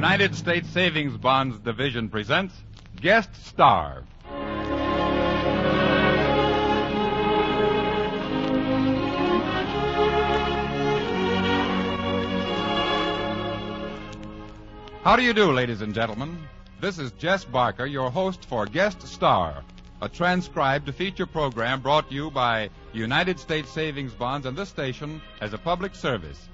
United States Savings Bonds Division presents Guest Star. How do you do, ladies and gentlemen? This is Jess Barker, your host for Guest Star, a transcribed feature program brought to you by United States Savings Bonds and this station as a public service.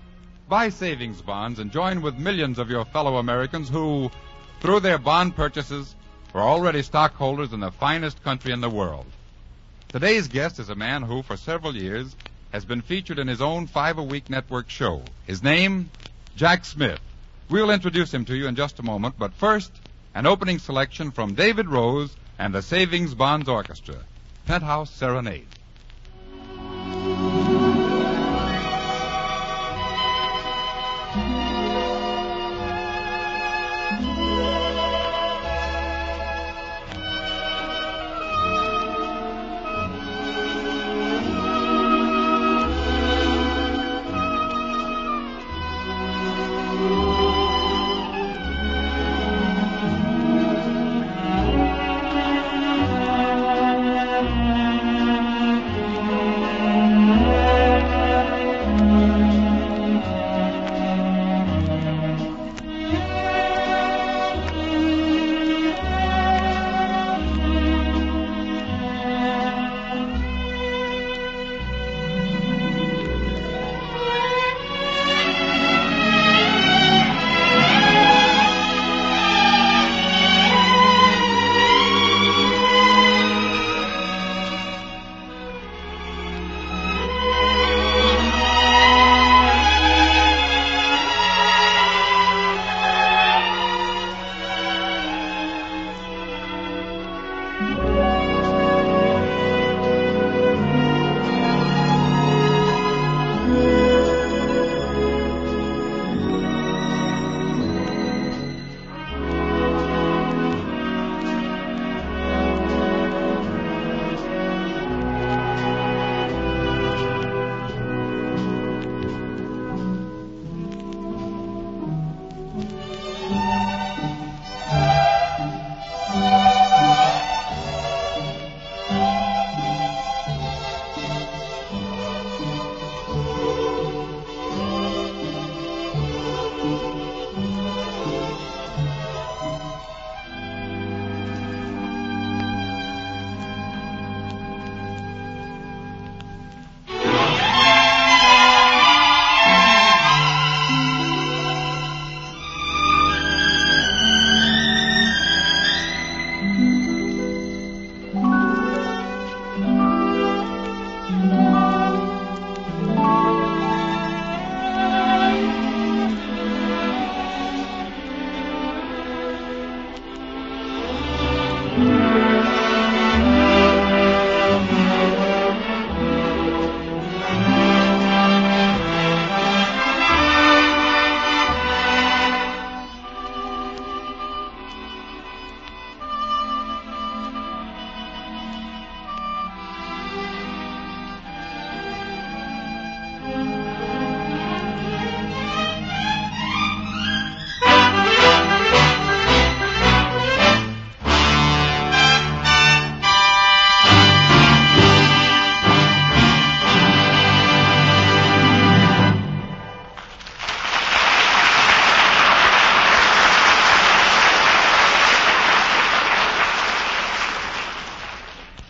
Buy savings bonds and join with millions of your fellow Americans who, through their bond purchases, are already stockholders in the finest country in the world. Today's guest is a man who, for several years, has been featured in his own five a week network show. His name, Jack Smith. We'll introduce him to you in just a moment, but first, an opening selection from David Rose and the Savings Bonds Orchestra. Penthouse Serenade.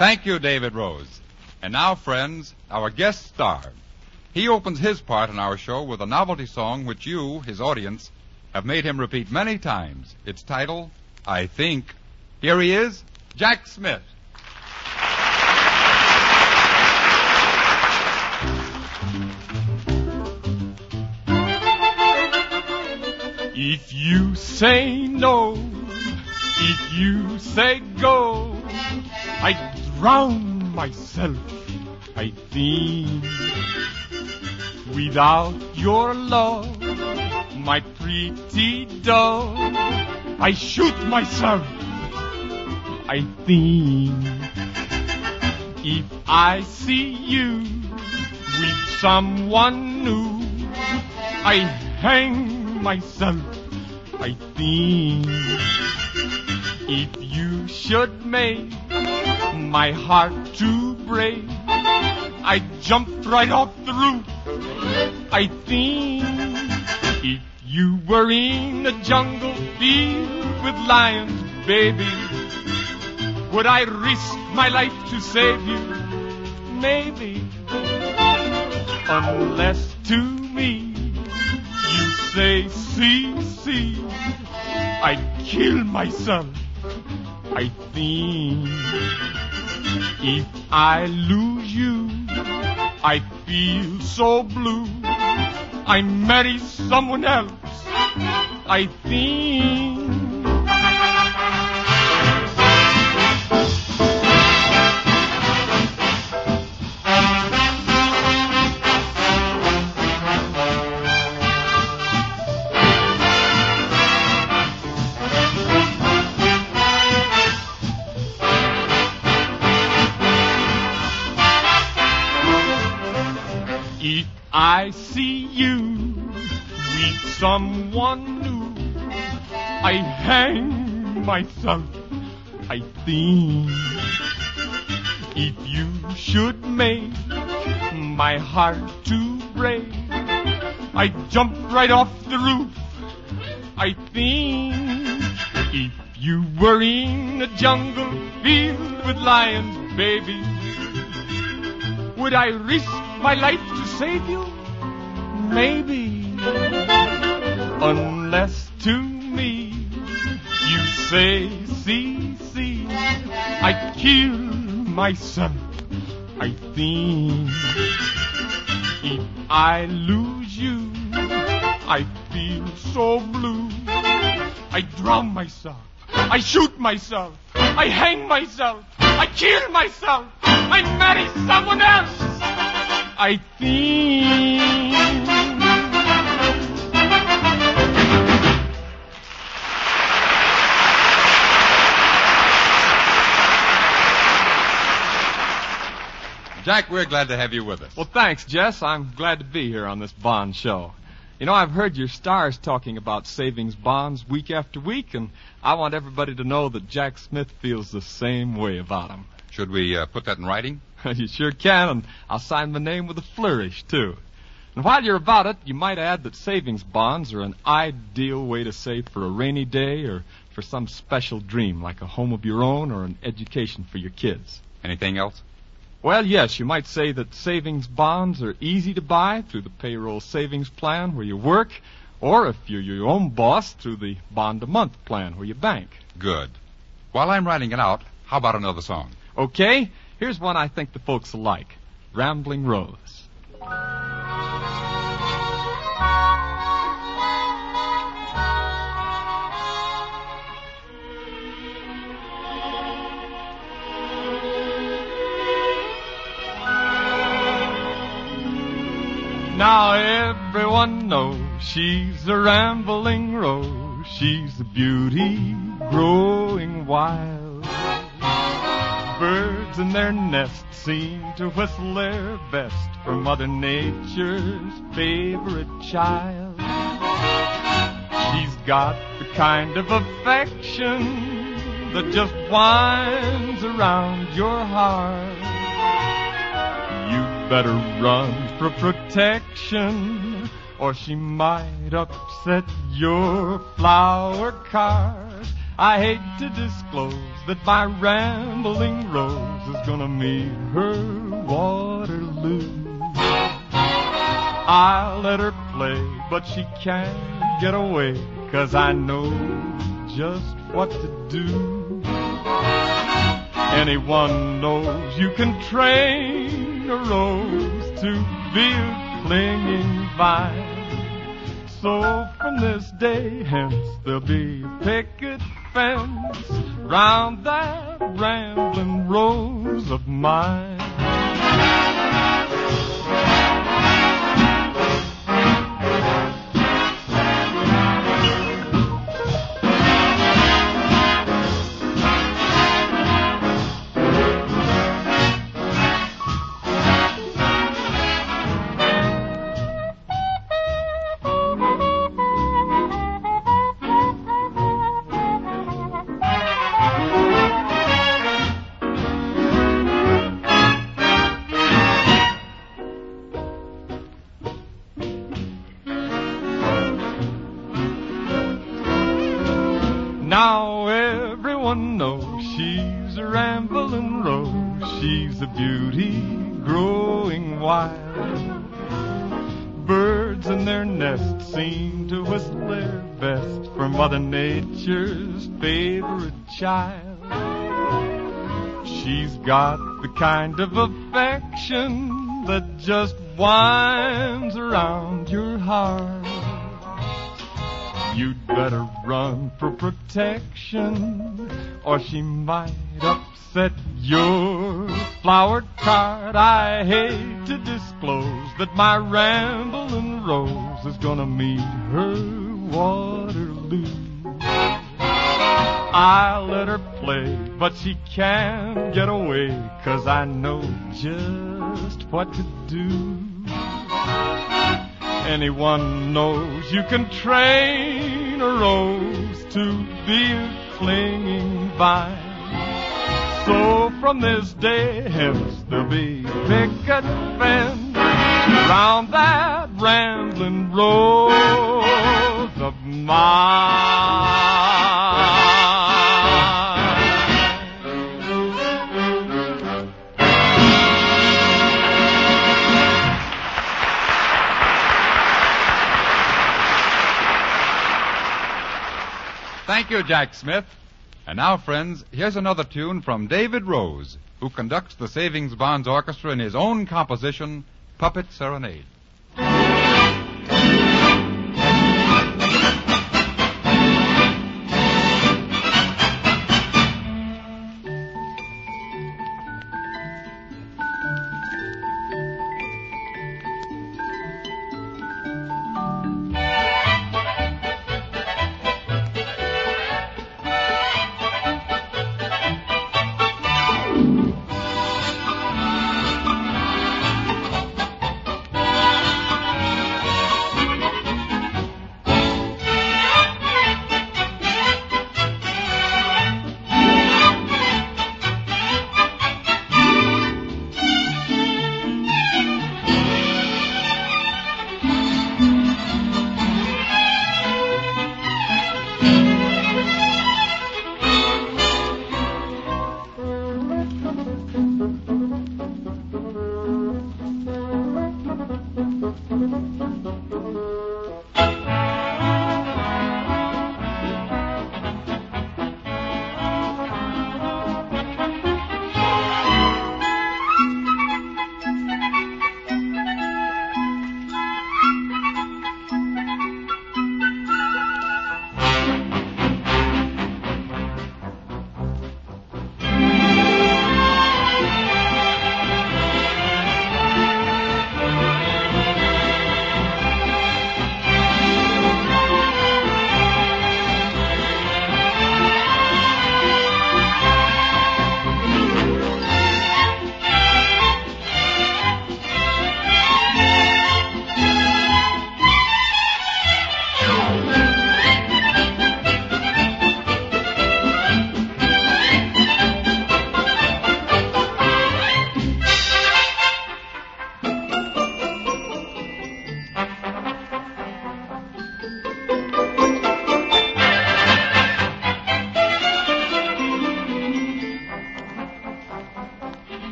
Thank you, David Rose. And now, friends, our guest star. He opens his part in our show with a novelty song which you, his audience, have made him repeat many times. Its title, I Think. Here he is, Jack Smith. If you say no, if you say go, I drown myself, I think. Without your love, my pretty dove, I shoot myself, I think. If I see you with someone new, I hang myself, I think if you should make my heart to break, I jumped right off the roof. I think if you were in a jungle filled with lions, baby, would I risk my life to save you? Maybe. Unless to me you say, see, see, I'd kill myself. I think if I lose you, I feel so blue. I marry someone else. I think. Someone new, I hang myself. I think if you should make my heart to break, I jump right off the roof. I think if you were in a jungle filled with lions, baby, would I risk my life to save you? Maybe. Unless to me you say, see, see, I'd kill myself. I think if I lose you, I feel so blue. I drown myself. I shoot myself. I hang myself. I kill myself. I marry someone else. I think. Jack, we're glad to have you with us. Well, thanks, Jess. I'm glad to be here on this bond show. You know, I've heard your stars talking about savings bonds week after week, and I want everybody to know that Jack Smith feels the same way about them. Should we uh, put that in writing? you sure can, and I'll sign my name with a flourish, too. And while you're about it, you might add that savings bonds are an ideal way to save for a rainy day or for some special dream, like a home of your own or an education for your kids. Anything else? Well, yes, you might say that savings bonds are easy to buy through the payroll savings plan where you work, or if you're your own boss, through the bond a month plan where you bank. Good. While I'm writing it out, how about another song? Okay, here's one I think the folks will like Rambling Rose. Knows she's a rambling rose. She's a beauty growing wild. Birds in their nests seem to whistle their best for Mother Nature's favorite child. She's got the kind of affection that just winds around your heart. You better run for protection, or she might upset your flower cart. I hate to disclose that my rambling rose is gonna meet her Waterloo. I'll let her play, but she can't get away, cause I know just what to do. Anyone knows you can train a rose to be a clinging vine. So from this day hence there'll be a picket fence round that rambling rose of mine. Birds in their nests seem to whistle their best for Mother Nature's favorite child. She's got the kind of affection that just winds around your heart. You'd better run for protection, or she might upset your flower card. I hate to disclose that my rambling rose is gonna meet her Waterloo. I let her play, but she can't get away, cause I know just what to do. Anyone knows you can train a rose to be a clinging vine. So from this day hence there'll be picket fence round that rambling rose of mine. Thank you, Jack Smith. And now, friends, here's another tune from David Rose, who conducts the Savings Bonds Orchestra in his own composition, Puppet Serenade.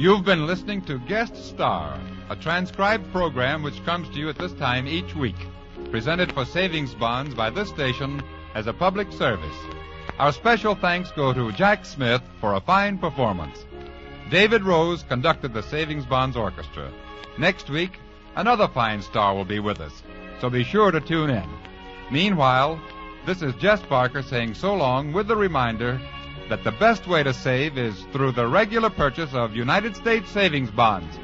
You've been listening to Guest Star, a transcribed program which comes to you at this time each week, presented for savings bonds by this station as a public service. Our special thanks go to Jack Smith for a fine performance. David Rose conducted the Savings Bonds Orchestra. Next week, another fine star will be with us, so be sure to tune in. Meanwhile, This is Jess Barker saying so long with the reminder that the best way to save is through the regular purchase of United States savings bonds.